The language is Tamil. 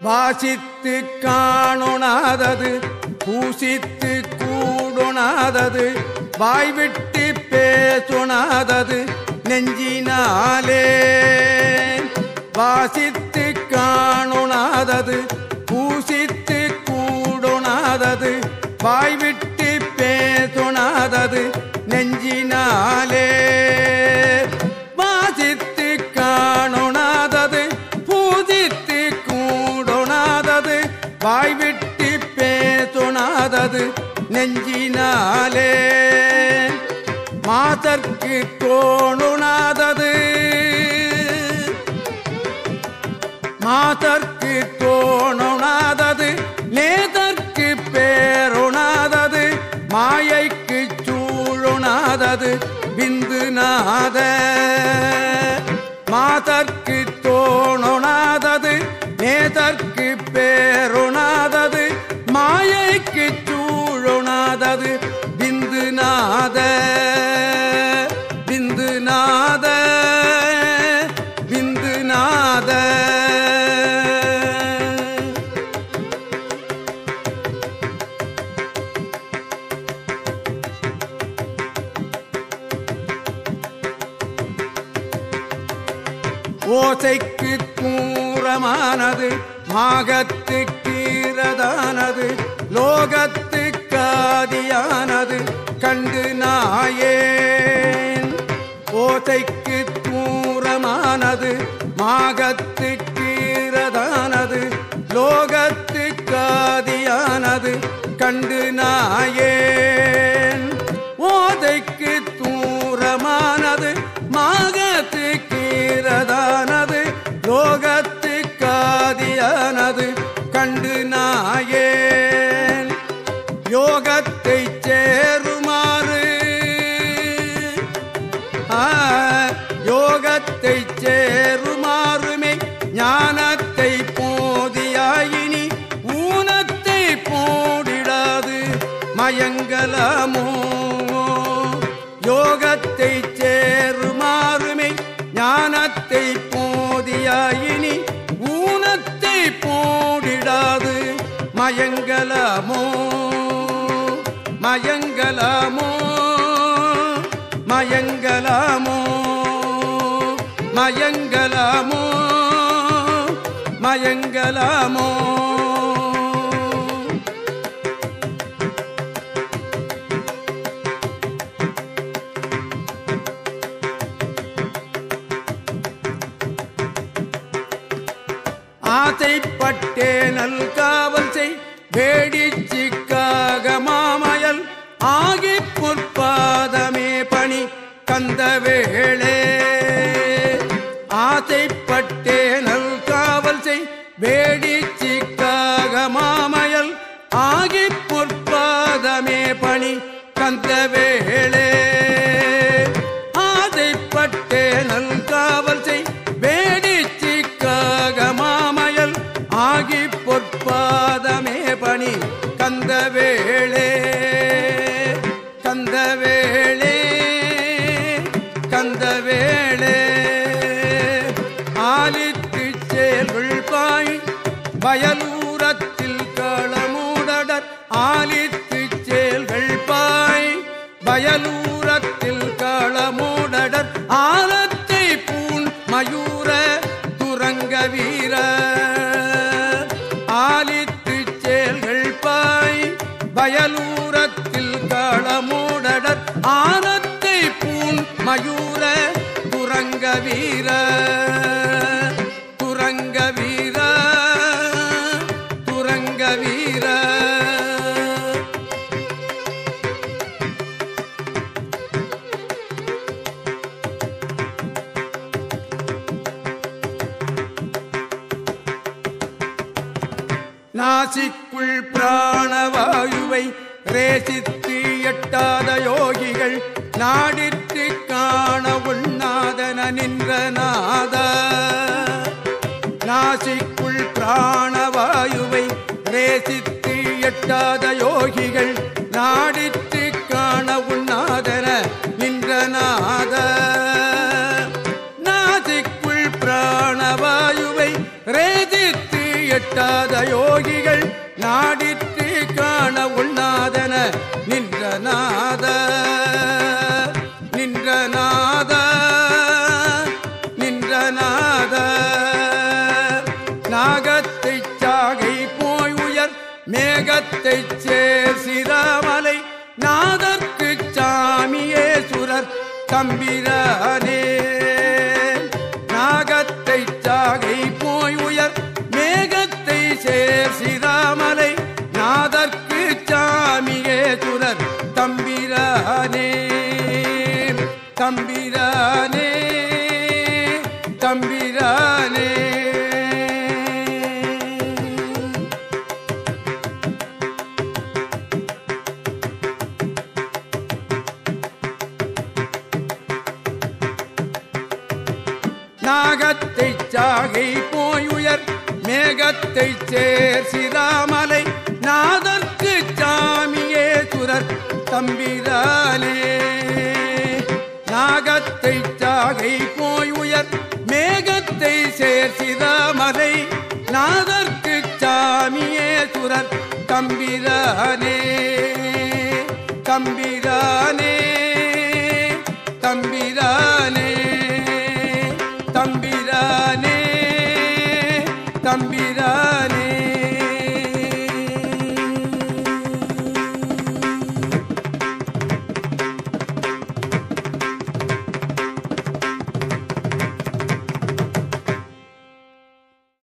வாசித்து காணுணாதது பூசித்து கூடுணாதது வாய்விட்டு பேசுணாதது நெஞ்சினாலே. வாசித்து காணுணாதது பூசித்து கூடுணாதது வாய்விட்டு பேசுணாதது நெஞ்சினாலே. பேசுணாதது நெஞ்சினாலே. மாதற்கு தோணுணாதது மாதற்கு தோணுணாதது நேதற்கு பேருணாதது. மாயைக்கு சூழுணாதது விந்து நாத மாதற்கு தோணுணாதது நேதற்கு பேருணாதது. மாயைக்கு சூழுணாதது விந்து நாத விந்து நாத விந்து நாத ஓசைக்கு கூறமானது மாகத்துக்கு கீரதானது லோகத்து காதியானது கண்டு நாயேன். ஓசைக்கு தூரமானது. மாகத்து கீரதானது. லோகத்து காதியானது கண்டு நாயேன். மயங்கலமோ? யோகத்தை சேருமாறுமை ஞானத்தை போதியாயினி ஊனத்தை போடிடாது. மயங்கலமோ? மயங்கலமோ? மயங்கலமோ? மயங்கலமோ? மயங்கலமோ? ஆசைப்பட்டே நல் காவல் செய். வேடிச்சிக்காக மாமயல். ஆகி பொற்பாதமே பணி. கந்த வேளே வயலூரத்தில் களமூடடர் ஆனத்தை பூண் மயூர துரங்க வீர துரங்க வீர துரங்க வீர. நாசிக் பிராணவாயுவை ரேசித்து எட்டாத யோகிகள் நாடிற்று காண உண்ணாதன நின்ற நாத. நாசிக்குள் பிராணவாயுவை ரேசித்து எட்டாத யோகிகள் நாடிற்று மேகத்தை சேர் நாதற்கு சாமியே சுரர் தம்பிரானே நாகத்தை சாகை போய் உயர் மேகத்தை சேர் நாதற்கு சாமியே சுரர் தம்பிரானே தம்பிரானே தம்பிரானே நாகத்தை சாகை போய் உயர் மேகத்தை சேர் சிராமலை நாதற்கு சாமியே சுரர் தம்பிரானே நாகத்தை சாகை போய் உயர் மேகத்தை சேர் சிதாமலை நாதற்கு சாமியே சுரர் தம்பிதானே. தம்பிதானே.